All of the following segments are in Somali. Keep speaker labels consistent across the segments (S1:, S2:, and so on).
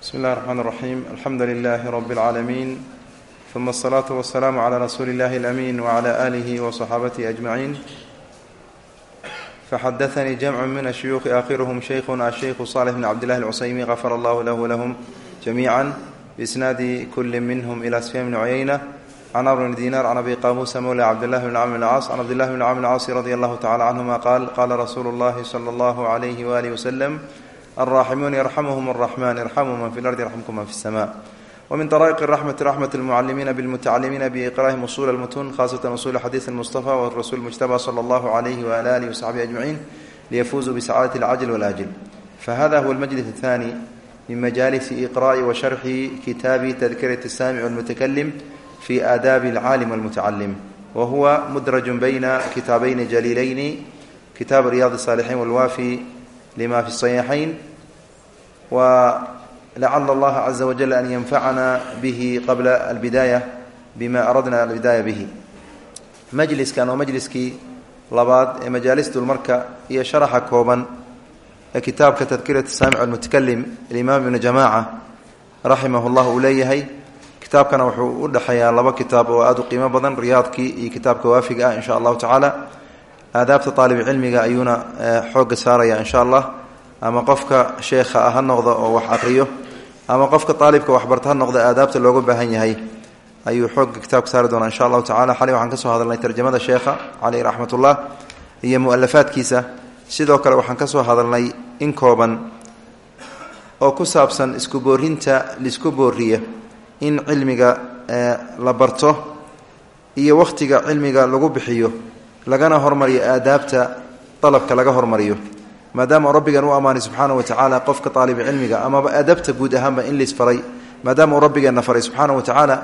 S1: bsmi اllahi الرحmn الرaxيim alxamdu لlh rb العaalamiin ثuma الصlaaة والسlaam عlى rasuuli اllahi الأmin وعlى آlih وصxaabatihi أجmaعin faxadaثnii jamc min الshuyuuخi akhirhm shaykhuna الshaykhu صالح bn cabd لlah الcusaymi غafar اllah lah wlahm جamiعا بisnaadi kuli minhm ilى sfyan bn cuyayna can amr bn dinar can abi qamusa mawla cabdالlah bn cmr bn caas can cabd لlah bn cmr bn caasi radi allahu tacala canهuma qaal qala rasuulu اllahi slى اllah عlyh walih wslm الراحمون يرحمهم الرحمن ارحموا من في الأرض يرحمكم من في السماء ومن طرائق الرحمة رحمة المعلمين بالمتعلمين بإقرائهم أصول المتون خاصة أصول حديث المصطفى والرسول المجتبى صلى الله عليه وعلى آله وصحبه أجمعين ليفوزوا بسعادة العجل والآجل فهذا هو المجلس الثاني من مجالس إقراء وشرح كتاب تذكرة السامع والمتكلم في آداب العالم والمتعلم وهو مدرج بين كتابين جليلين كتاب رياض الصالحين lima fi saxiixayn wa lacala allaha caza wajal an yanfacana bihi qabla albidaaya bima aradna albidaaya bihi majliskan waa majliskii labaad ee majaalis dulmarka iyo sharaxa kooban ee kitaabka tadkiratu saamic almutakalim alimaam ibnu jamaaca raximah llah uu leeyahay kitaabkana wuxuu u dhexeeyaa laba kitaab oo aada u qiimo badan riyaadkii iyo kitaabka waafiga ah in sha allahu tacaala aadaabta aalibcilmiga ayuuna xooga saaraya in sha allah ama qofka sheekha ah ha noqdo oo wax aqriyo ama qofka aalibka waxbarta ha noqdo aadaabta looga baahan yahay ayuu xooga kitaabka saari doonaa insha allahu tacala xalay waxaan ka soo hadalnay tarjamada sheekha caleyh raxmatullah iyo mualafaadkiisa sidoo kale waxaan ka soo hadalnay in kooban oo ku saabsan isku boorinta la isku booriya in cilmiga la barto iyo wakhtiga cilmiga lagu bixiyo lagana hormariyo aadaabta dalabka laga hormariyo. Maadaama rabbigan u ammaanay subxaana wa tacaala qofka aalibi cilmiga amaba adabta guud ahaanba in laisfaray maadaama uu rabbigeenna faray subxaana wa tacaala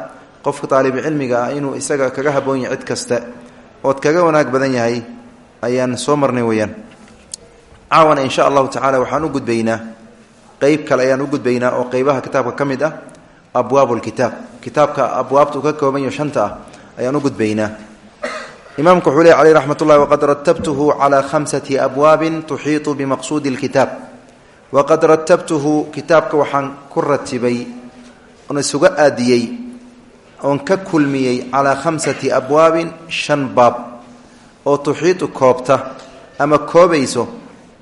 S1: qofka aalibi cilmiga ah inuu isaga kaga haboon yahay cid kasta ood kaga wanaag badan yahay ayaan soo marnay weyaan caawana insha allahu tacala waxaan u gudbaynaa qeyb kale ayaan u gudbaynaa oo qeybaha kitaabka ka mid ah abwaab lkitaab kitaabka abwaabta uu ka kooban yaho shanta ah ayaan u gudbaynaa imaamku wuxuu ley aleyh raxmat ullahi waqad ratabtuhu calaa khamsati abwaabin tuxiitu bimaqsuudi lkitaab waqad ratabtuhu kitaabka waxaan ku ratibay oon isuga aadiyey oon ka kulmiyey calaa khamsati abwaabin shan baab oo tuxiitu koobta ama koobayso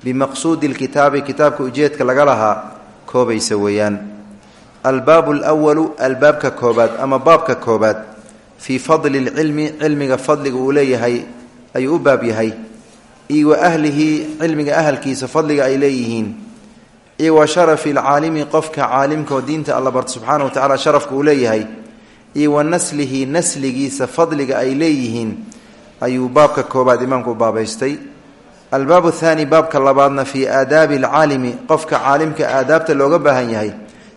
S1: bimaqsuudi lkitaabi kitaabka ujeedka laga lahaa koobaysa weeyaan. Albaabu lwalu albaabka koobaad ama baabka koobaad fii fadli lcilmi cilmiga fadliga uu leeyahay ayuu u baab yahay. Iyo wa ahlihi cilmiga ahalkiisa fadliga ay leeyihiin. Iyo wa sharafi lcaalimi qofka caalimka diinta alla barta subxaana wa tacala sharafka uu leeyahay. Iyo wa naslihi nasligiisa fadliga ay leeyihiin ayuu baabka koobaad imaamku u baabaystay. Albaabu thaani baabka labaadna fii aadaabi alcaalimi qofka caalimka aadaabta looga baahan yahay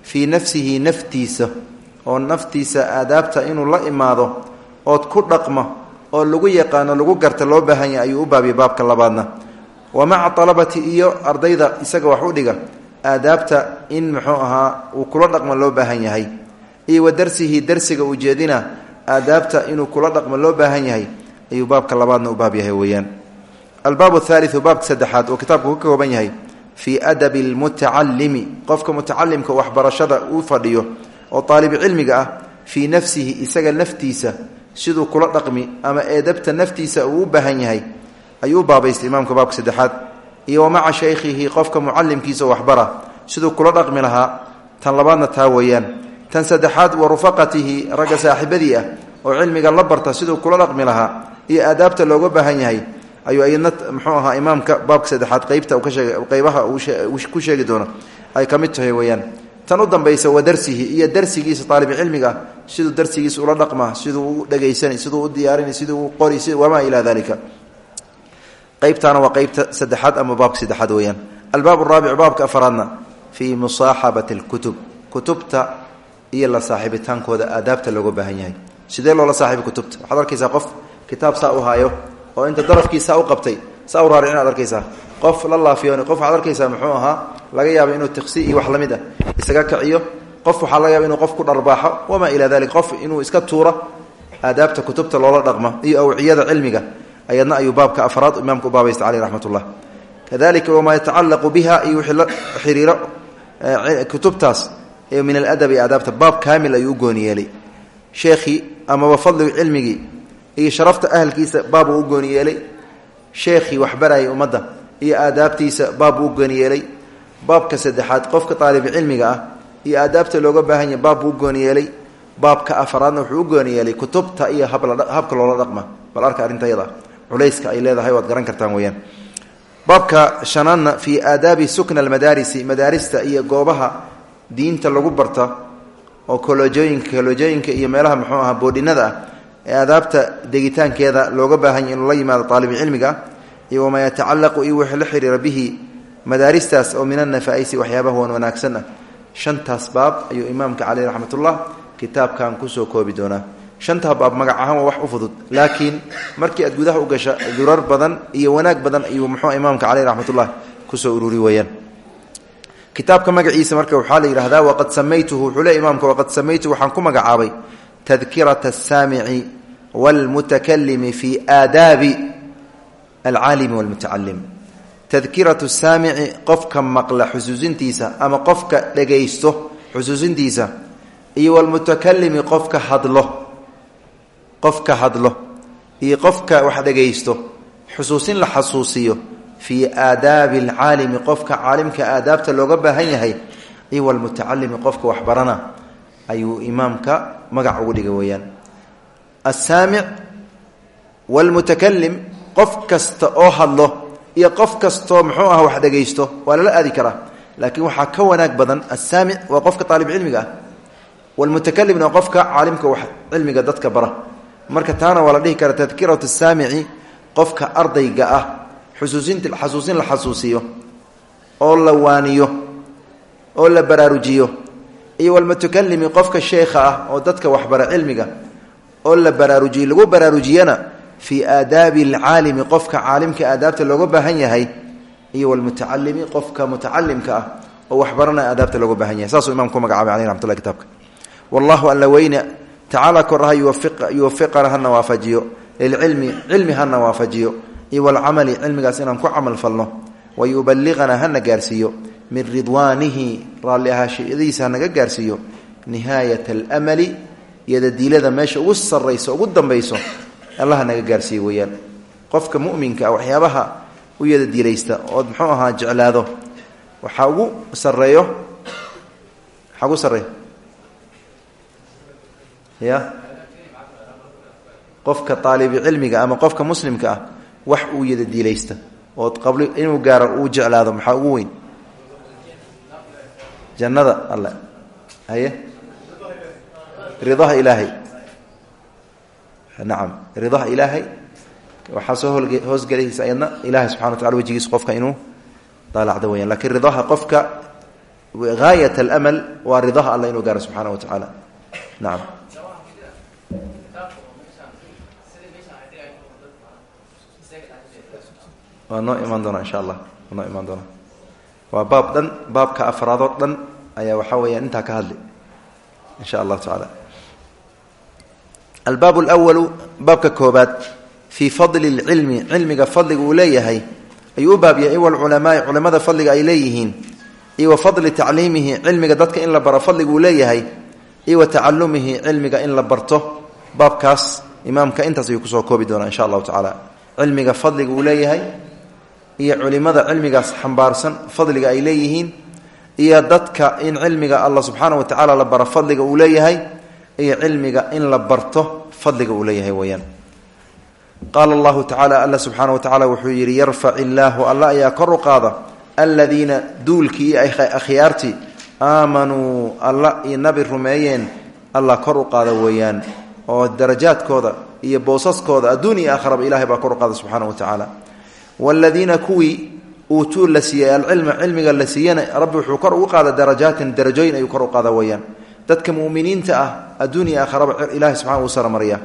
S1: fii nafsihi naftiisa oo naftiisa aadaabta inuu la imaado ood ku dhaqmo oo lagu yaqaano lagu garta loo baahan yahay ayuu u baabiyay baabka labaadna. Wa maca alabati iyo ardayda isaga wax u dhiga aadaabta in muxuu ahaa uu kula dhaqmo loo baahan yahay. Iyo wa darsihi darsiga ujeedina aadaabta inuu kula dhaqmo loo baahan yahay ayuu baabka labaadna u baab yahay weeyaan. Albaabu thaaliu baabka saddexaad oo kitaabku ka kooban yahay fii adabi lmutacalimi qofka mutacalimka waxbarashada uu fadhiyo oo aalibi cilmiga ah fii nafsihi isaga naftiisa siduu kula dhaqmi ama eedabta naftiisa uu u baahan yahay ayuu baabaystay imaamka baabka saddexaad. Iyo wa maca shaykhihi qofka mucalimkiisa waxbara siduu kula dhaqmi lahaa. Tan labaadna taa weeyaan. Tan saddexaad wa rufaqatihi ragga saaxiibadii ah oo cilmiga la barta siduu kula dhaqmi lahaa. Iyo aadaabta looga baahan yahay ayuu ayadna muxuu ahaa imaamka baabka saddexaad qeybta qeybaha ku sheegi doono ay ka mid tahay weeyaan tan u dambaysa waa darsihi iyo darsigiisa aalibcilmiga siduu darsigiisa ula dhaqma siduu u dhegaysanay siduu u diyaarinay siduu u qori wamaa ilaa dalika qeybtaana waa qeybta saddexaad ama baabka saddexaad weeyaan. Albaab raabic baabka afaraadna fii musaaxabati lkutub kutubta iyo la saaxiibitaankooda aadaabta looga baahan yahay. Sidee loola saaxiiba kutubta? Waxaad qof kitaab saa u haayo oo inta darafkiisa u qabtay saa u raaric inaad arkaysaa. Qof la laafiyoon qof waxaad muxuu ahaa laga yaaba inuu tiksi iyo wax ah isaga kaciyo qof waxaa laga yaaba inuu qof ku dharbaaxo wamaa ilaa dalik qof inuu iska tuuro aadaabta kutubta loola dhaqmo iyo awciyada cilmiga ayadna ayuu baabka afraad imaamka u baabaysta caleyh raxmat kadalika wamaa yatacalaqu biha iyo wixii la xiriiro kutubtaas ee min aladabi aadaabta baab kaamil ayuu u gooni yeelay. Sheekhii amaba iyo sharafta ahalkiisa baab uu u gooni yeelay. Sheekhii waxbarayay iyo aadaabtiisa baab uu u gooni baabka saddexaad qofka aalibcilmiga ah iyo aadaabta looga baahan yahay baab buu u gooni baabka afaraadna wuxuu u gooni kutubta iyo habka loola dhaqma. Bal arka arrintayada culayska ay leedahay waad garan kartaan weyaan baabka shanaadna fii aadaabi sukna almadaarisi madaarista iyo goobaha diinta lagu barta oo kolojooyinka kolojooyinka iyo meelaha muxuu aha boodhinada ah ee aadaabta degitaankeeda looga baahanya inuu la yimaado aalibcilmiga iyo wamaa yatacalaqu iyo wixii la xiriira bihi madaaristaas oo min anafaaisi waxyaabaha wan wanaagsan ah. Shantaas baab ayuu imaamka caleyh raxmatullah kitaabkan ku soo koobi doonaa. Shantaa baab magac ahaan wax u fudud laakiin markii aad gudaha u gasha durar badan iyo wanaag badan ayuu muxuu imaamka caleyh raxmatullah ku soo ururi weyaan kitaabka magaciisa marka waxaa la yidhahdaa waqad samaytuhu wuxuu imaamka waqad samaytuhu waxaan ku magacaabay tadkirata asaamici wاlmutakalimi fi aadaabi alcaalimi wاlmutacalim tadkiratu saamici qofka maqla xusuusintiisa ama qofka dhegaysto xusuusintiisa iyo wlmutakalimi qofka hadlo qofka hadlo iyo qofka wax dhegaysto xusuusin la xasuusiyo fii aadaabi alcaalimi qofka caalimka aadaabta looga baahan yahay iyo wlmutacalimi qofka waxbarana ayuu imaamka magac ugu dhiga weeyaan. Asaamic wlmutakalim qof kasta oo hadlo iyo qof kastoo muxuu ah wax dhegaysto waa lala aadi karaa. Laakiin waxaa ka wanaag badan asaamic waa qofka aalib cilmiga ah wlmutakalimna waa qofka caalimka wax cilmiga dadka bara. Marka taana waa la dhihi karaa tadkiratu saamici qofka ardayga ah xusuusinta xasuusin la xasuusiyo oo la waaniyo oo la baraarujiyo iyo walmutakalimi qofka sheekha ah oo dadka waxbara cilmiga oo la baraarujiyo lagu baraarujiyana fii aadaabi alcaalimi qofka caalimka aadaabta looga baahan yahay iyo walmutacalimi qofka mutacalimka ah oo waxbarana aadaabta looga baahan yahay. Saasuu imam ku magacaabay aleh raxmat llahi kitaabka. Wallahu alla weyne tacaala koraha yuwafiqana hana waafajiyo lilcilmi cilmi hana waafajiyo iyo walcamali cilmigaas inaan ku camal falno. Wayubaliqana hana gaarsiiyo. Min ridwaanihi raalli ahaashadiisa hanaga gaarsiiyo. Nihaayat almali yadadiilada meesha ugu sarayso ugu dambayso allah naga gaarsiiye weeyaan. Qofka muminka waxyaabaha u yadadiilaysta ood muxuu ahaa jeclaado waxaa ugu sareeyo waxaa ugu sareeyo ya? Qofka aalibi cilmiga ama qofka muslimka ah wax uu yadadiilaysta ood qabli inuu gaaro uu jeclaado maxaa ugu weyn? Jannada alle. Haye? Ridaha ilaahay nacam ridaha ilaahay. Waxaa soo hoosgelaysa ayadna ilahay subxana wa tacala wejigiisa qofka inuu daalacdo weyaan lakiin ridaha qofka gaayat alamal waa ridaha alle inuu gaaro subxaana wa tacaala nacam waa noo imaan doonaa insha allah. Waa noo imaan doonaa. Waa baab dhan baabka afraadoo dhan ayaa waxaa weeyaan intaa ka hadli. Insha allahu tacaala albaab lwalu baabka koobaad fii fadli lcilmi cilmiga fadliga uu leeyahay ayuu u baab yahay iwa alculamaai culamada fadliga ay leeyihiin iyo wa fadli tacliimihi cilmiga dadka in la baro fadliga uu leeyahay iyo wa tacalumihi cilmiga in la barto. Baabkaas imaamka intaas ayuu ku soo koobi doonaa insha allahu tacaala. Cilmiga fadliga uu leeyahay iyo culimada cilmigaas xambaarsan fadliga ay leeyihiin iyo dadka in cilmiga allah subxaana wa tacaala la baro fadliga uu leeyahay iyo cilmiga in la barto fadliga uu leeyahay weyaan qaala allahu tacala alla subxaana wa tacala wuxuu yidhi yarfac illaahu alla ayaa kor u qaada aladiina duulkii iyo akhyaartii aamanuu alla iyo nabi rumeeyeen allah kor u qaada weeyaan oo darajaadkooda iyo boosaskooda adduun iyo aakhraba ilahay baa kor u qaada subxaana wa tacaala. Wladiina kuwii uutuu la siiyey alcilma cilmiga la siiyana rabbi wuxuu kor ugu qaada darajaatin darajooyin ayuu kor u dadka muminiinta ah adduun iyo aakharaba ilahay subxana uu saramariya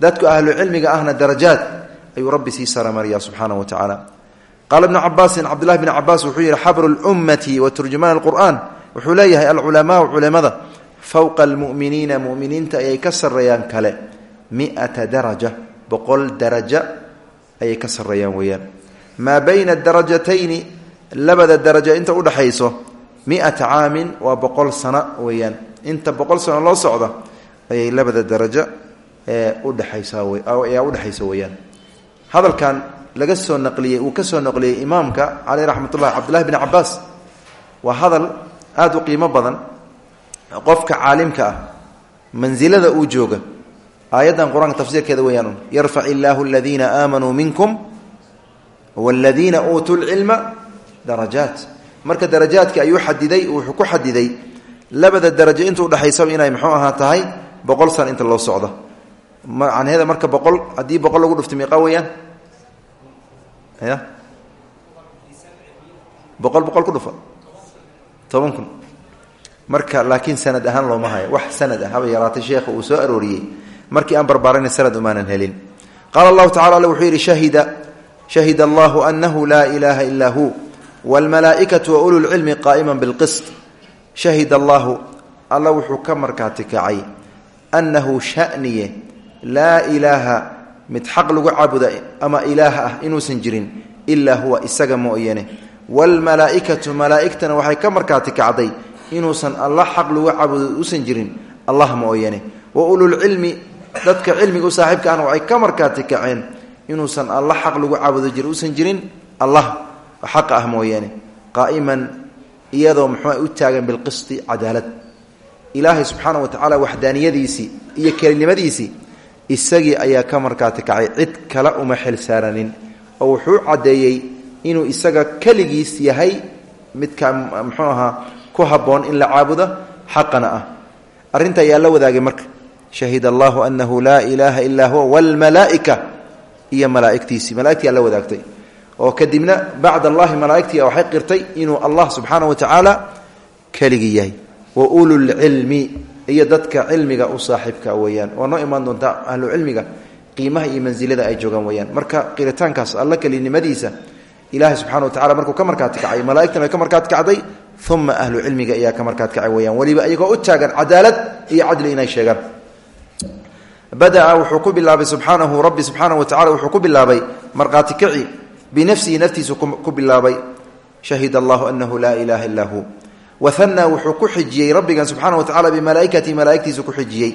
S1: dadka ahlu cilmiga ahna darajaad ayuu rabbi sii saramariya subxaana wa tacaala qaala ibnu cabaasin cabdullahi bn cabaas wuxuu yihi xabru lummati wa turjumaan alqur'aan wuxuu leeyahay alculamaau culimada fowqa almuminiina muminiinta ayay ka sareeyaan kale. Miata daraja boqol daraja ayay ka sareeyaan weeyaan. Maa bayna darajatayni labada darajo inta udhaxayso miata caamin waa boqol sano weeyaan inta boqol sano loo socda ayay labada darajo udheaysayaa udhexaysa weeyaan. Hadalkan laga soo naqliyey uu ka soo naqliyey imaamka caleyh raxmat ullahi cabdullahi bn cabaas waa hadal aada u qiimo badan qofka caalimka ah mansilada uu jooga aayaddan qur'aanka tafsiirkeeda weyaan yarfac illaahu aladiina aamanuu minkum wladiina uutuu lcilma darajaat. Marka darajaadka ayuu xadiday wuxuu ku xadiday labada darajo inta udhexaysaba inay muxuu ahaa tahay boqol san inta loo socdo. Macnaheeda marka boqol haddii boqol lagu dhuftay meeqa weeyaan? Ya boqol ku dhufa? Toban marka laakiin sanad ahaan looma hayo. Wax sanad ah haba yaraatay uu soo arooriyey. Markii aan barbaarana sanad umaanan helin. Qaala allahu tacala alle wuxuu shahida shahida allahu anahu laa ilaaha ilaa hu wlmalaaikatu wa ulu lcilmi qaa'ima bilqist shahida allahu alla wuxuu ka markaati kacay annahu shaniye laa ilaaha mid xaq lagu caabuda ama ilaah ah inuusan jirin ilaa huwa isaga mooyane. Wlmalaaikatu malaaigtana waxay ka markaati kacday inuusan alla xaq lagu caabudo uusan jirin allah mooyane. Wa ululcilmi dadka cilmiga u saaxiibka ahna waxay ka markaati kaceen inuusan alla xaq lagu caabudo jir uusan jirin allah xaqa ah mooyaane qaa'iman iyadoo muxuu u taagan bilqisti cadaalad. Ilaahay subxaana wa tacaala waxdaaniyadiisii iyo kelinimadiisii isagii ayaa ka markaati kacay cid kale uma xil saaranin. Oo wuxuu caddeeyey inuu isaga keligiis yahay midka muxuu ahaa ku habboon in la caabudo xaqana ah. Arrinta ayaa la wadaagay marka shahid allahu anahu laa ilaaha ilaa huwa wlmalaaika iyo malaaigtiisii mala'igtii aa la wadaagtay oo kadibna bacd allahi malaaigtii waxay qirtay inuu allah subxaana wa tacaala keligii yahay. Wa ululcilmi iyo dadka cilmiga u saaxiibka weeyaan. Waa noo imaan doontaa ahlu cilmiga qiimaha iyo mansilada ay joogaan weyaan marka qiritaankaas alla kelinimadiisa ilaahay subxana wa tacala markuu ka markaati kacay malaaigtan ay ka markaati kacday uma ahlu cilmiga ayaa ka markaati kacay weyaan u taagan cadaalad iyo cadli inay sheegaan. Badaa wuxuu ku bilaabay rabbi subxaanahu wa tacala wuxuu ku bilaabay markhaati binafsihi naftiisu ku bilaabay shahid allahu anahu laa ilaha illaa hu. Wahanaa wuxuu ku xijiyey rabbigan subxaana wa tacala bimalaaikatihi malaaigtiisu ku xijiyey.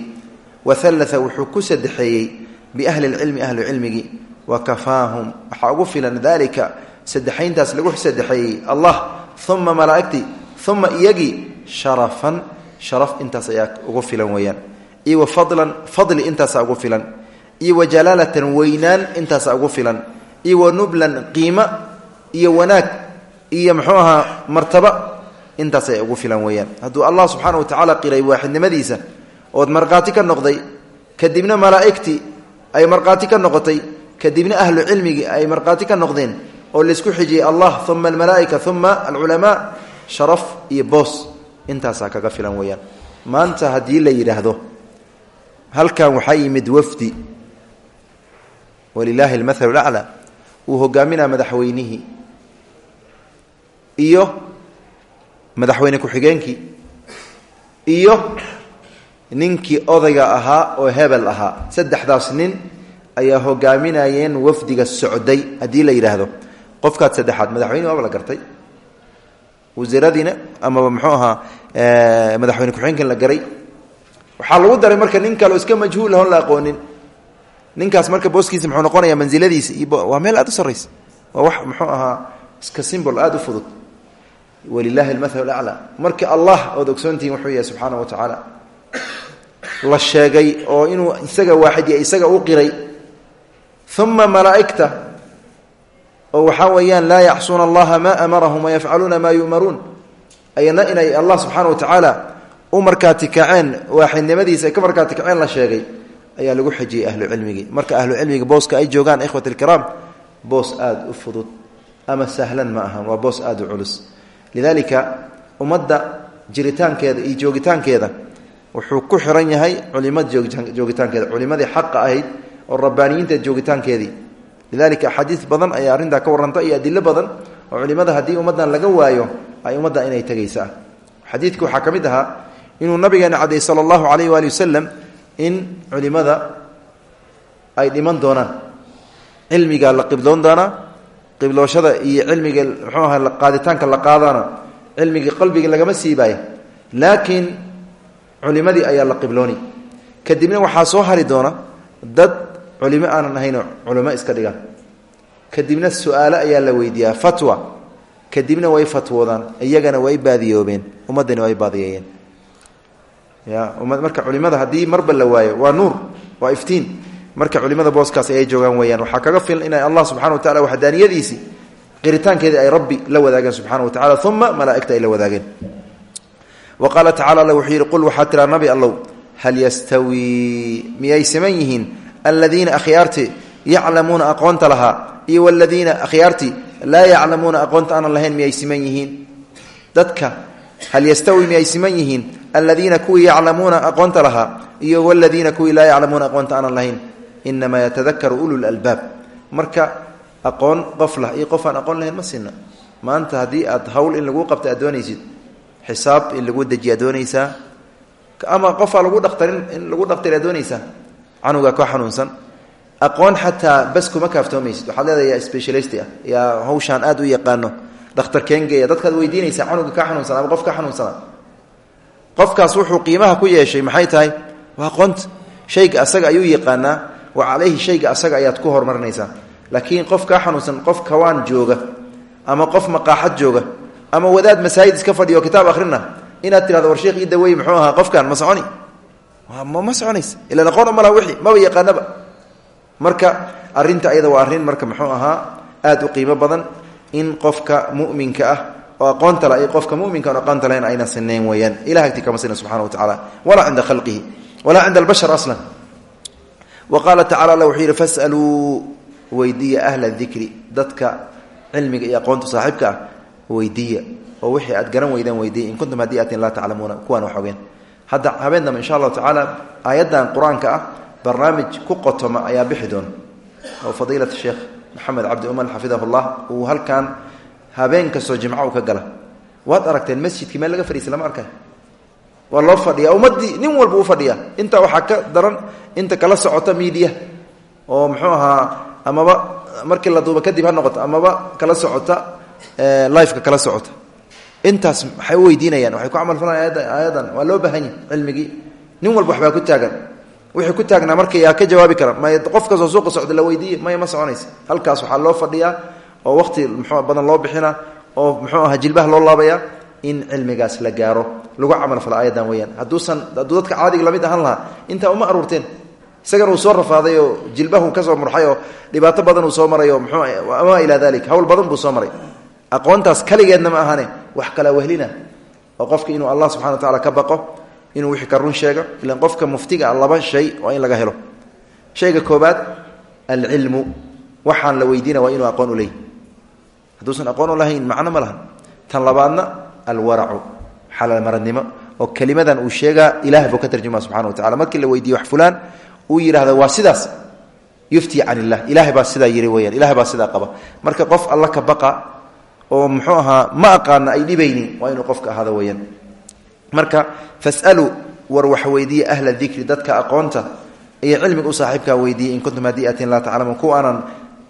S1: Wahalaa wuxuu ku sadexeeyey biahli lcilmi ahlu cilmigii wa kafaahum waxaa ugu filan dalika sadexayntaas lagu sadexeeyey allah uma malaaigtii uma iyagii sharafan sharaf intaas ayaa ugu filan weeyaan. Iyo wa fadlan fadli intaasaa ugu filan. Iyo wa weynaan intaasaa ugu filan iyo nublan qiimo iyo wanaag iyo muxuu ahaa martaba intaas ay ugu filan weeyaan. Hadduu allah subxaana wa tacaala qiray waaxidnimadiisa ood markhaati ka noqday kadibna malaa'igtii ay markhaati ka noqotay kadibna ahlu cilmigii ay markhaati ka noqdeen oo laysku xijiyey allah uma almalaa'ika uma alculamaa sharaf iyo boos intaasaa kaga filan weeyaan. Maanta haddii la yidhaahdo halkan waxaa yimid wafdi. Walilaahi almathalu laclaa uu hogaaminaa madaxweynihii iyo madaxweyne ku-xigeenkii iyo ninkii odayga ahaa oo hebel ahaa. Saddexdaas nin ayaa hogaaminayeen wafdiga socday haddii la yidhaahdo. Qofkaad saddexaad madaxweyne waaba la gartay. Wasiiradiina amaba muxuu ahaa madaxweyne ku-xigeenkan la garay. Waxaa lagu daray marka nin kale iska majhuul ahon la aqoonin ninkaas marka booskiisa muxuu noqonaya mansiladiisa waa meel aad u sarraysa. Waa wax muxuu ahaa iska simbol aada u fudud. Walilahi almathal aclaa marka allah ood ogsoontihiin wuxuu yahay subxaana wa tacaala la sheegay oo inuu isaga waaxid ya isaga u qiray. Uma malaa'igta oo waxaa weeyaan laa yaxsuuna allaha maa amarahum wayafcaluuna maa yu'maruun. Ayana inay allah subxaana wa tacaala u markaati kaceen waaxidnimadiisa ay ka markaati kaceen la sheegay ayaa lagu xejiyey ahlu cilmigii marka ahlu cilmiga booska ay joogaan ikhwat alkiraam boos aada u fudud ama sahlan ma ahan waa boos aada u culus. Lidaalika ummadda jiritaankeeda iyo joogitaankeeda wuxuu ku xiran yahay culimada joogitaankeeda culimadii xaqa ahayd oo rabbaaniyiinta joogitaankeedii. Lidalika axaadiis badan ayaa arrintaa ka warranta iyo adilo badan oo culimada haddii ummaddan laga waayo ay ummadda inay tegaysa ah xadiidka waxaa ka mid ahaa inuu nabigeena cadey sala allahu calayh waali wasalam in culimada ay dhiman doonaan. Cilmiga la qibloon doonaa qiblooshada iyo cilmiga muxuu aha qaaditaanka la qaadana cilmigii qalbigii lagama siibaayo laakiin culimadii ayaa la qiblooni. Kadibna waxaa soo hari doona dad culimo aanan ahaynoo culimo iska dhigaan. Kadibna su'aalo ayaa la weydiiyaa fatwa. Kadibna way fatwoodaan iyagana way baadiyoobeen ummaddani way baadiyeeyeen marka culimada haddii marba la waayo waa nuur waa iftiin. Marka culimada booskaas ayay joogaan weyaan waxaa kaga filan inay allah subxana wa tacala waxdaaniyadiisii qiritaankeedii ay rabbi la wadaageen subxana wa tacala uma malaaigta ay la wadaageen. Wa qaala tacala alla wuxuu qul waxaa tiraa nabi allow hal yastawii miyay siman yihiin? Aladiina akhyaarti yaclamuuna aqoonta lahaa iyo waladiina akhyaarti laa yaclamuuna aqoonta aanan lahayn miyay siman yihiin? Dadka hal yastawi? miyay siman yihiin aladiina kuwii yaclamuuna aqoonta lahaa iyo waladiina kuwii laa yaclamuuna aqoonta aanan lahayn inamaa yatadakaru ulu lalbaab marka aqoon qof lah iyo qof aan aqoon lahayn ma sinna. Maanta haddii aad hawl in lagu qabta aad doonaysid xisaab in lagu dejiya ad doonaysaa ama qofaa lagu dhaktarin in lagu dhaktari aad doonaysaa canugaa koo xanuunsan. Aqoon xataa bas kuma kaaftoomaysid. Waxaad leedahay yaa specialist ah yaa hawshaan aad u yaqaano. Dhakhtarkeengeeya dadkaad weydiinaysaa canuga ka xanuunsana ama qof ka qofkaas wuxuu qiimaha ku yeeshay maxay tahay? Waa aqoonta shayga asaga ayuu yaqaanaa wa calayhi shayga asaga ayaad ku horumarinaysaa. Laakiin qof kaa xanuunsan qof kawaan jooga ama qof maqaaxad jooga ama wadaad masaajid iska fadhiyo kitaab akhrina inaad tirahdo war sheekh ii muxuu ahaa? Qofkan ma ma soconaysa ilaan aqoon umalaha wixii maba yaqaanaba. Marka arinta ayada waa arrin marka muxuu ahaa aad u qiimo badan in qofka muminka ah oo aqoonta la qofka muminka on aqoonta lahayn ayna sinayn weeyaan. Ilah agti kama sina subxana wa tacala walaa cinda khalqihi. Walaa cinda albashar aslan. Wa qaala tacala alla wuxuu yidhi fasaluu weydiiya ahla dikri dadka cilmiga iyo aqoonta saaxiibka ah weydiiya oo wixii aad garan weydaan weydiiya in kuntum haddii atin laa taclamuuna kuwaan wax ogeen hadda habeen dambe insha allahu tacaala aayaddan qur'aanka ah barnaamij ku qotoma ayaa bixi doona. Oo fadiilat sheekh maxamed cabdi uman xafidahu llah uu halkan habeen kastoo jimco ka gala. Waad aragteen masjidkii meel laga fadhiisa lama arkay waa loo fadhiya ummaddii nin walba u fadhiya intaa waxaa ka daran inta kala socota miidiya. Oo muxuu ahaa amaba markii la duuba kadib ha noqoto amaba kala socota lifeka kala socota. Intaas maxay weydiinayaan waxay ku camal falaan aayadan. Waa loo baahan yahi cilmigii. Nin walba waxbaa ku taagan. Wixii ku taagnaa marka ka jawaabi kara may qof kastoo suuqa socda la weydiiye maya ma soconaysa. Halkaas waxaa loo fadhiyaa oo waqti mxuu badan loo bixina oo muxuu aha jilbaha loo laabaya in cilmigaas la gaaro. Lagu camal falo aayadan weyaan hadduusan hadduu dadka caadiga la mid ahaan lahaa intaa uma aruurteen. Isagana uu soo rafaaday jilbahu ka soo murxay oo dhibaato badan uu soo maray oo mxuu ama ilaa dalik hawl badan buu soo maray. Aqoontaas kaligeedna ma ahane wax kala wehlina oo qofka inuu allah subxana wa tacala ka baqo inuu wixii ka run sheego ilan qofka muftiga ah laba shay waa in laga helo. Shayga koobaad alcilmu waxaan la weydiina waa inuu aqoon u leeyahy hadduusan aqoon u lahayn macno ma lahan. Tan labaadna alwaracu xalaalmaradnimo oo kelimadan uu sheegaa ilaah buu ka tarjuma subxana wa tacala markii la weydiiye wax fulaan uu yidhahda waa sidaas yufti can illah. Ilahay baa sidaa yiri weyaan ilahay baa sidaa qaba. Marka qof alla ka baqa oo muxuu ahaa ma aqaana ay dhibaynin waa inuu qofka ahaado weyaan marka fasaluu war wax weydiiya ahla dikri dadka aqoonta iyo cilmiga u saaxiibkaa weydiiyey in kuntum haddii atin laa taclamuun kuwa aanan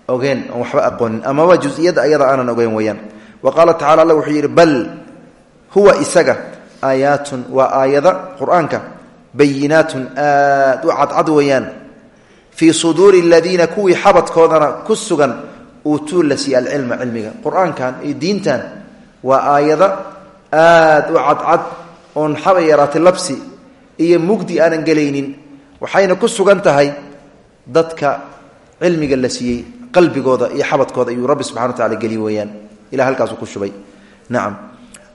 S1: ogeen oon waxba aqoonin. Amaba jusiyadda ayada aanan ogeyn weyaan wa qaala tacala alla wuxuu yidhi bal huwa isaga aayaatun waa aayada qur'aanka bayinaatun aad u cadcad weeyaan. Fii suduuri aladiina kuwii xabadkoodana ku sugan uutuu la siiye alcilma cilmiga. Qur'aankan iyo diintan waa aayado aad u cadcad oon xaba yaraatay labsi iyo mugdi aanan gelaynin waxayna ku sugan tahay dadka cilmiga la siiyey qalbigooda iyo xabadkooda ayuu rabbi subxana wa tacala geliy weeyaan. Ilah halkaasuu ku shubay. Nacam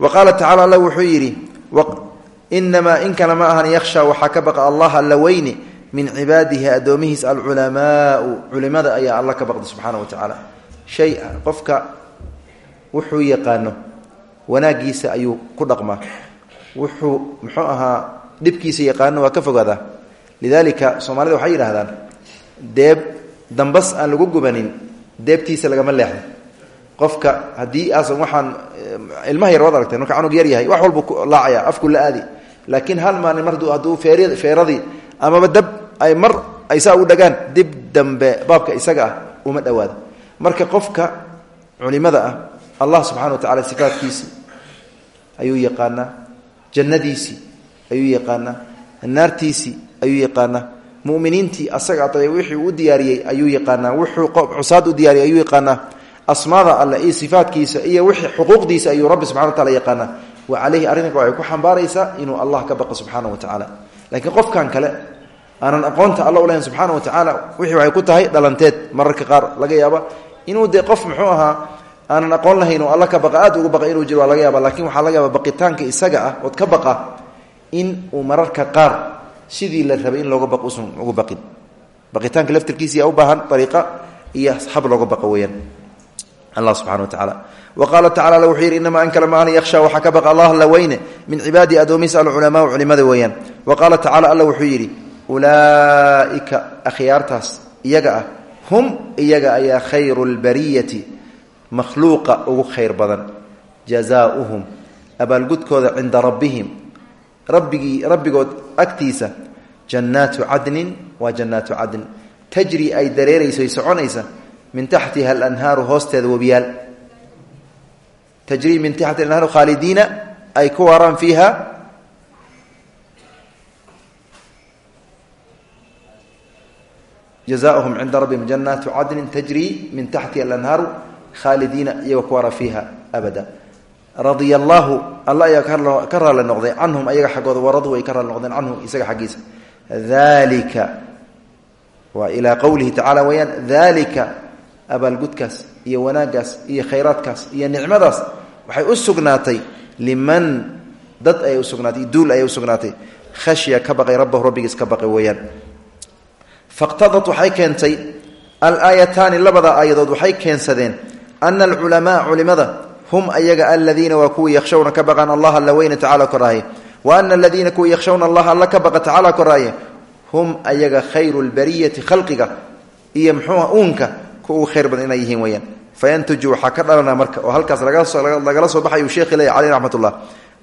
S1: wa qaala tacala alla wuxuu yidhi inamaa in kale ma ahan yakhsha waxaa ka baqa allah alla weyne min cibaadihi addoomihiis alculamaau. Culimada ayaa alla ka baqda subxaana wa tacaala shay qofka wuxuu yaqaano wanaagiisa ayuu ku dhaqmaa. Wuxuu muxuu ahaa dhibkiisa yaqaano waa ka fogaadaa. Lidaalika soomaalida waxay yidhahdaan deeb dambas aan lagu gubanin deebtiisa lagama leexdo. Qofka haddii aasan waxaan ilmaha yar waad aragteen marka yar yahay wax walbu laacaya afku la aadi. Laakiin hal maalin mar hadduu feer feeradii amaba dab ay mar ay saa u dhagaan dib dambe baabka isaga ah uma dhowaado. Marka qofka culimada ah allah subxana wa tacala sifaatkiisi ayuu yaqaanaa jannadiisii ayuu yaqaanaa naartiisii ayuu yaqaanaa muminiintii asaga aday wixii u diyaariyey ayuu yaqaanaa wuxuu cusaad u diyaariyey ayuu yaqaanaa asmaada alle iyo sifaatkiisa iyo wixii xuquuqdiisa ayuu rabbi subxana wa taala yaqaanaa. Wa caleyhi arrinka waxay ku xambaaraysaa inuu allah ka baqo subxaana wa tacaala laakiin qofkan kale aanan aqoonta alla ulahayn subxaana wa tacaala wixii waxay ku tahay dhalanteed mararka qaar laga yaaba. Inuu dee qof muxuu ahaa aanan aqoon lahayn oo ka baqa aad uga baqa inuu jiro laga yaaba laakiin waxaa laga yaaba baqitaanka isaga ah ood ka baqa in uu mararka qaar sidii la rabay in looga baq usan ugu baqin. Baqitaanka laftirkiisiyaa u baahan ariiqa iyo hab looga baqo weyaan allah subxana wa tacaala wa qaala tacala alla wuxuu yidhi inamaa ankala yakhsha waxaa ka baqa allah la weyne min cibaadii addoomihiisa alculamaau culimada weeyaan. Wa qaala tacala alla wuxuu yidhi ulaaika iyaga ah hum iyaga ayaa khayru lbariyati makhluuqa ugu khayr badan. Jazaauhum abaalgudkooda cinda rabbihim rabbigii rabbigood agtiisa jannaatu cadnin waa jannaatu cadn. Tajri ay dareerayso soconaysa min taxtiha alanhaaru hoosteeda webiyaal. Tajrii min taxti anhaaru khaalidiina ay ku waaraan fiiha. Jazaauhum cinda rabbihim jannaatu cadnin tajrii min taxtiha alanhaaru khaalidiina iyagoo radia allaahu alla ayaa ka raali noqday canhum ayaga xaggooda waradu ay ka raali noqdeen canhu isaga xaggiisa. Dalika waa ilaa qowlihi tacala weyaan dalika abaalgudkaas iyo wanaagaas iyo khayraadkaas iyo nicmadaas waxay u sugnaatay liman dad ayay usugnaatay duul ayay usugnaatay khashya ka rabbahu rabbigiis ka baqay weeyaan. Faqtadat waxay keentay alaayataani labada aayadood waxay keensadeen ana alculamaa culimada hum ayaga aladiina waa kuwii yakhshawna ka baqaan allah alla weyne tacala koraaye wa ana aladiina kuwii yakhshawna allah alla ka baqa tacala koraaye hum ayaga khayru lbariyati khalqiga iyo mxuuha uunka ku ugu khayr badan inay yihiin weyaan fayantuju waxaa ka dhalana marka oo halkaas lagala soo baxayu sheekhi leeya caleyh raxmat ullah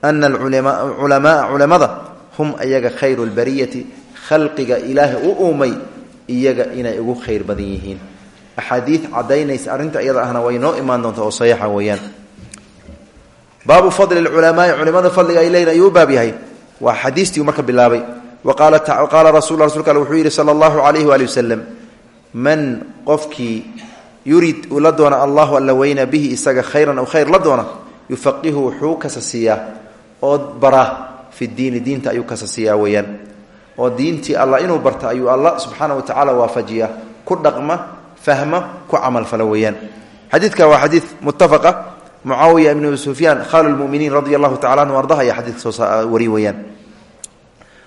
S1: ana alculamaa culamada hum ayaga khayru lbariyati khalqiga ilaahay u uumay iyaga inay ugu khayr badan yihiin axaadii cadaynaysa arrinta iyada ahna way noo imaan doonta oo saxiixa weeyaan baabu fadli culamaai culimada fadliga ay leeyihiin ayuu u baab yahay. Waa xadiistii marka bilaabay. Wa qaala rasul rasulka ale wuxuu yidhi sala allahu calayhi waali wasalam man qofkii yurid uu la doona allahu alla weyna bihi isaga khayran aw khayr la doona yufaqihu wuxuu kasa siiyaa oo bara fi diini diinta ayuu kasa siiyaa weeyaan. Oo diintii allah inuu barta ayuu alla subxaana wa waafajiya ku dhaqma fahma ku camalfala weeyaan. Waa xadiid muttafaqa mucaawiya ibnu sufyaan khaalu lmuminiin radia allahu tacala anhu ardaha ayaa xadiidka soo wari weeyaan.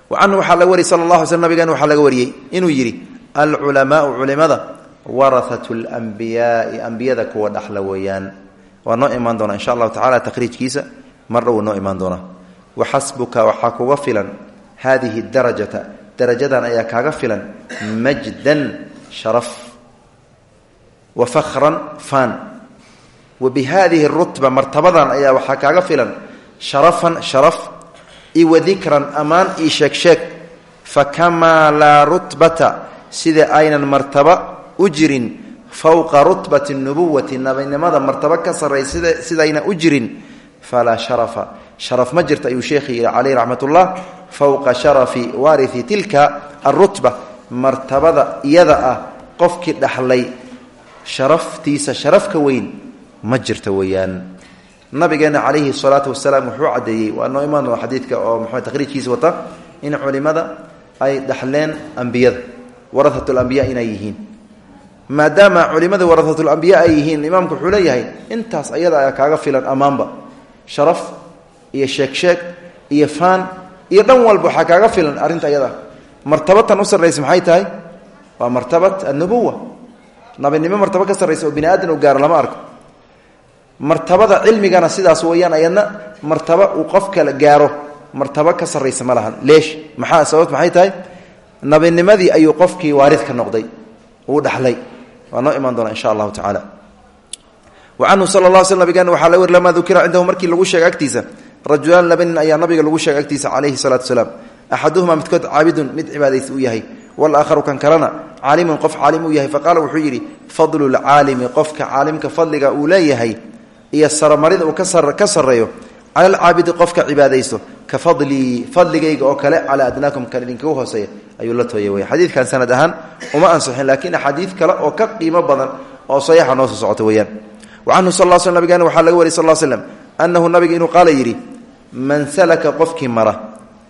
S1: Wa canhu waxaa laga wariyay sala allah alay sl nabigan waxaa laga wariyey inuu yidhi alculamaau culimada warahatu lmbiyaai ambiyada kuwa dhaxla weeyaan. Waa noo imaan doonaa insha allahu tacala takhriijkiisa mar dhow noo imaan doonaa. Waxasbuka waxaa kuga filan hadihi darajata darajadan ayaa kaaga filan wa wa bi hadihi rutba martabadan ayaa waxaa kaaga filan sharafan sharaf i wa dikran ammaan io sheeg sheeg fakamaa laa rutbata sida aynan martaba u jirin fowqa rutbati nubuwati nabinimada martaba ka sarray sidayna u jirin falaa sharafa. Sharaf ma jirta ayuu sheekhi yihi caleyh raxmat ullah fowqa sharafi waarithi tilka arutba martabada iyada ah qofkii dhaxlay sharaftiisa sharaf ka weyn ma jirta weeyaan. Nabigeena calayhi salaatu wasalaam wuxuu caddeeyey waa noo imaan doona xadiidka oo muxuu taqriijkiisa wata in culimada ay dhaxleen ambiyada warahat lambiya inay yihiin. Maadaama culimada warahatlambiya ay yihiin imaamku wuxuu intaas ayada ayaa kaaga filan ammaanba sharaf iyo sheeg sheeg iyo faan iyo dhan walba kaaga filan arrinta ayada. Martabatan u sarraysa maxay tahay? Waa martabat annubuwa nabinimo martaba ka sarraysa oo bini u gaaro lama arko martabada cilmigana sidaas weeyaan ayadna martaba uu qof kale gaaro. Martaba ka sarraysa ma lahan. Leesh maxaa sababt maxay tahay? Nabinimadii ayuu qofkii waarid ka noqday. Uu dhaxlay. Waa noo imaan doona insha allahu tacaala. Wa canhu sala la sl nabigeen waxaa la weri lamaa dukira cindahu markii lagu sheegay agtiisa rajulaan laba nin ayaa nabiga lagu sheegay agtiisa calayhi salaatu salaam. Axaduhumaa midkood caabidun mid cibaadaysa uu yahay. Walaakharu kan kalena caalimun qof caalim uu yahay. Faqaala wuxuu yidhi qofka iyo saramarida uu ka sarreeyo cala alcaabidi qofka cibaadaysto ka fadlii fadligayga oo kale calaa adnaakum kan idinkagu hooseeya ayuu la tooya wey xadiidkan sanad ahaan uma ansixin laakiin axaadiid kale oo ka qiimo badan oo sayaxa noo soo socota weeyaan. Wa canhu sal sl nabigeena waxaa laga wariy sal l slem annahu nabiga inuu qaala yidhi man salaka qofkii mara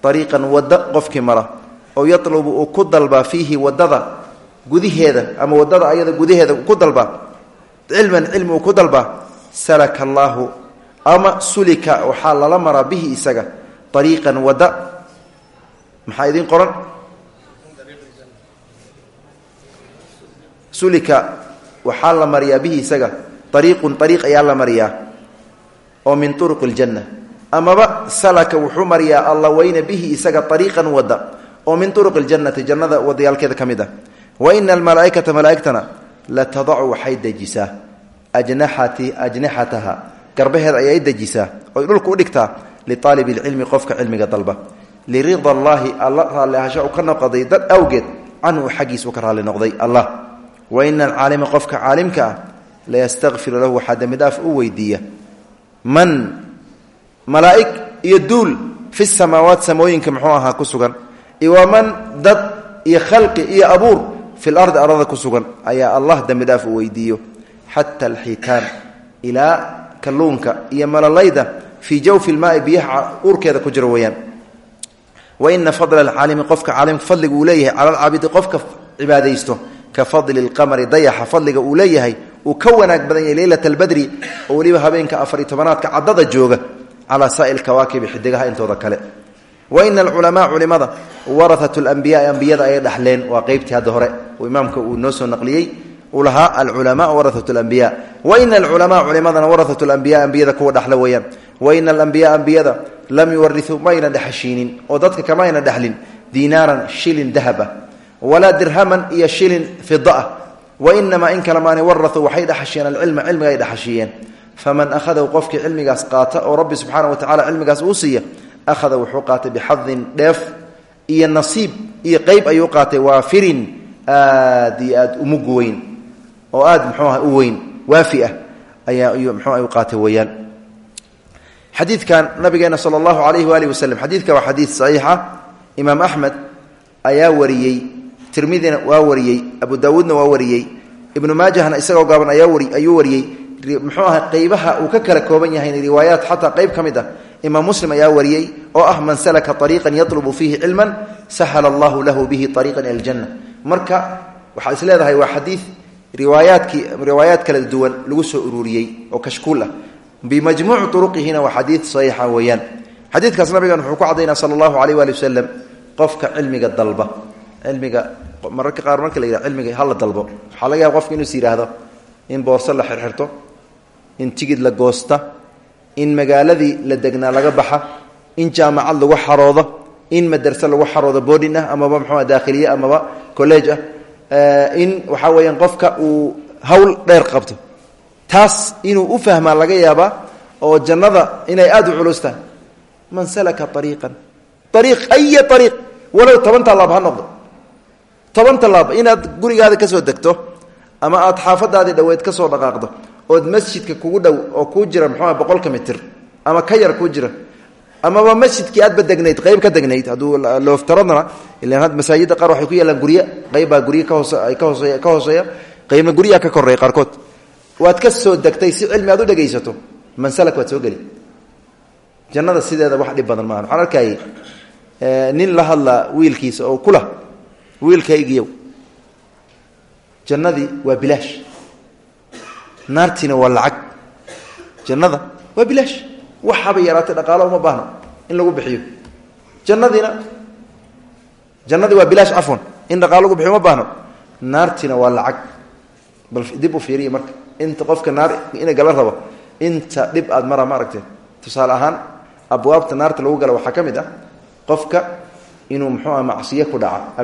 S1: ariiqan wadda qofkii mara oo yatlubu uu ku dalbaa fiihi waddada gudaheeda ama waddada ayada gudaheeda ku dalbaa cilman cilmi ku dalbaa salaka allaahu ama sulika waxaa lala maraa bihi isaga ariiqan wadda maxaa idiin qoran? Sulika waxaa la mariyaa bihi isaga. Ariiqun ariiq ayaa la mariyaa. Oo min turuqi ljanna amaba salaka wuxuu mariyaa alla weyne bihi isaga ariiqan wadda oo min turuqi ljannati jannada wadayaalkeeda ka mid ah. Wa ina almalaaikata malaaigtana la tadacu waxay dejisaa ajnaxati ajnixataha garbaheeda ayay dejisaa oy dhulka u dhigtaa liaalib lcilmi qofka cilmiga dalba. Lirida allaahi alla raalli ahasha u ka dad awgeed canhu xaggiis u ka raalli noqday allah. Wa ina alcaalima qofka caalimka ah layastakfiru lahu waxaa dembi dhaaf u weydiiya. Man malaa'ig iyo duul fi samaawaat samooyinka muxuu ahaa ku sugan. Iyo man dad iyo khalqi iyo abuur fi lardi arada ku sugan ayaa allah dembi dhaaf u weydiiyo xata alxiitaan ilaa kalluunka iyo malalayda fii jawfi lmaai biyaha uurkeeda ku jiro weyaan wa ina fadla alcaalimi qofka caalimka fadliga uu leeyahay cala alcaabidi qofka cibaadaysto ka fadli lqamari dayaxa fadliga uu leeyahay uu ka wanaag badan yahay leylat albadri oo weliba habeenka afariy tobanaadka caddada jooga calaa saa'il kawaakibi xidigaha intooda kale wa ina alculamaa culimada warahat lambiyaai ambiyada ayay dhaxleen waa qeybtii hadda hore imaamka uu noo soo naqliyey lahaa alculamaa warahat lambiya wa ina alculamaa culimadana warahat lambiya ambiyada kuwa dhaxla weeyaan. Wa ina alambiyaa ambiyada lam yuwariuu mayna dhexashiinin oo dadka kamayna dhexlin diinaaran shilin dahaba walaa dirhaman iyo shilin fidaah wa inamaa in kale maani warauu waxay dhexashiyeen alcilma cilmiga ay dhexashiyeen faman ahadahu qofkii cilmigaas qaata oo rabbi subxaana wa tacala cilmigaas uu siiya ahada wuxuu qaatay bixadin dheef iyo nasiib iyo qeyb ayuu qaatay waafirin aad iyo aad oo aad mxuu aha u weyn waafi ah ayaa mxuu qaatay weeyaan. Xadiidkan nabigeena sala allahu alayhi waalihi waslem xadiidka waa xadiid saxiixa. Imaam axmed ayaa wariyey tirmidina waa wariyey abu daawuudna waa wariyey ibnu maajahna isagoo gaaban ayuu wariyey. Muxuu aha qeybaha uu ka kala kooban yahay riwaayaat xataa qeyb ka mid ah. Imaam muslim ayaa wariyey oo ah salaka ariiqan yatlubu fiihi cilman sahala allahu lahu bihi ariiqan aljanna marka waxaad is waa xadiid riwaayaadkii riwaayaad kala duwan lagu soo ururiyey oo kashkuul ah. Bimajmuuci uruqihina waa xadiid saxiixa weeyaan. Xadiidkaas nabigan wuxuu ku cadaynaa sala allahu alayh waali wasalam qofka cilmiga dalba. Cilmiga mararka qaar marka la yidhaha cilmiga hala dalbo. Waxaa laga yaaba qofka inuus yidhaahdo in boorso la xirxirto in tigid la goosta in magaaladii la degnaa laga baxa in jaamacad lagu xaroodo in madarse lagu xaroodo boodin ah amaba mxua daakhiliye amaba college ah in waxaa weeyaan qofka uu hawl dheer qabto. Taas inuu u fahmaa laga yaabaa oo jannada inay aada u culus tahay man salaka ariiqan ariiq aya ariiq walow toban tallaab ha noqdo. Toban tallaab inaad gurigaada ka soo degto ama aad xaafadaadii dhoweed ka soo dhaqaaqdo ood masjidka kugu dhow oo kuu jira muxuua boqolka mitir ama ka yar kuu jira amaba masjidkii aadba degnayd qayb ka degnayd hadduu looftaradana ilan masaajidda qaar waxay ku yaalaan gurye qayb baa gurye ka hoose ka hoosey ka hooseeya qaybna guryaha ka koreeya qaarkood. Waad ka soo degtay si cilmi aad u dhegaysato mansalak waad soo geli. Jannada sideeda wax dhib badan maaha waxaan arkayay nin la hadlaa wiilkiisa oo kula wiilkaygiiyow. Jannadii waa bilaash. Naartiina waa lacag. Jannada waa bilaash waxaaba yaraatay dhaqaalo uma baahno in lagu bixiyo. Jannadiina jannadii waa bilaash cafwan in dhaqaalo lagu bixiyo uma baahno. Naartiina waa lacag. Bal dib u fiiriya marka. Inta qofka naar ina gala rabo inta dhib aad mara ma aragtee tusaale ahaan abwaabta naarta lagu gala waxaa ka mid ah qofka inuu muxuu ah macsiye ku dhaca